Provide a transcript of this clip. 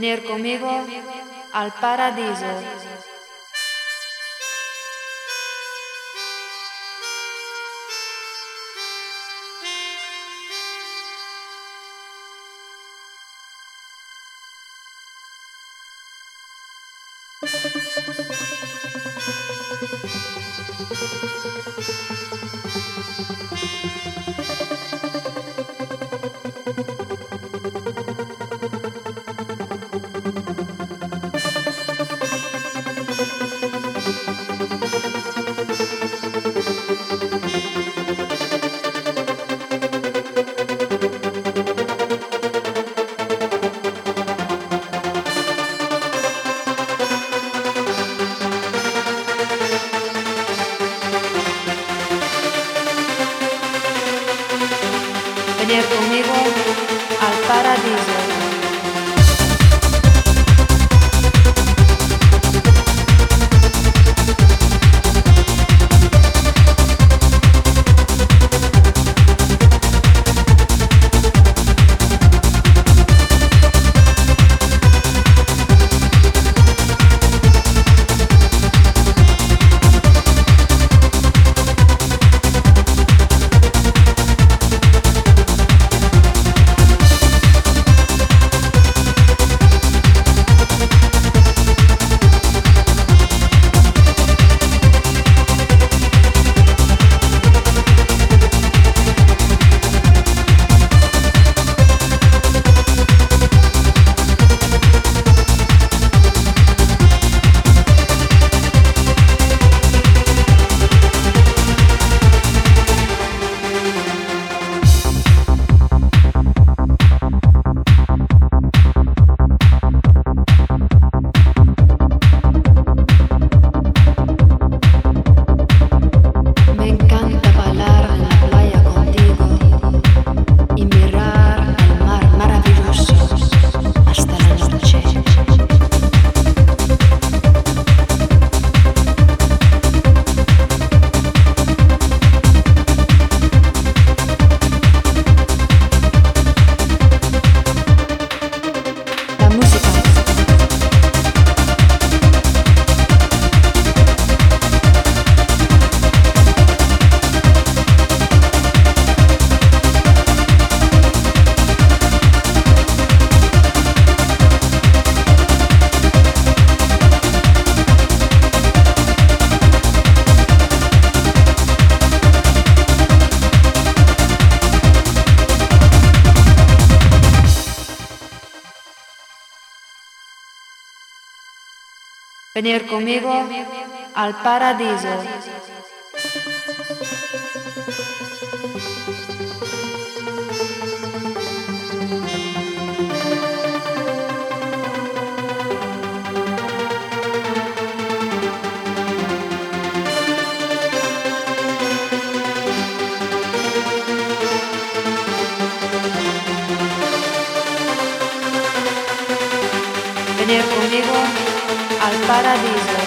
venir conmigo al paradiso. Venir conmigo al paradiso. Venir conmigo al paradiso. Paradiso.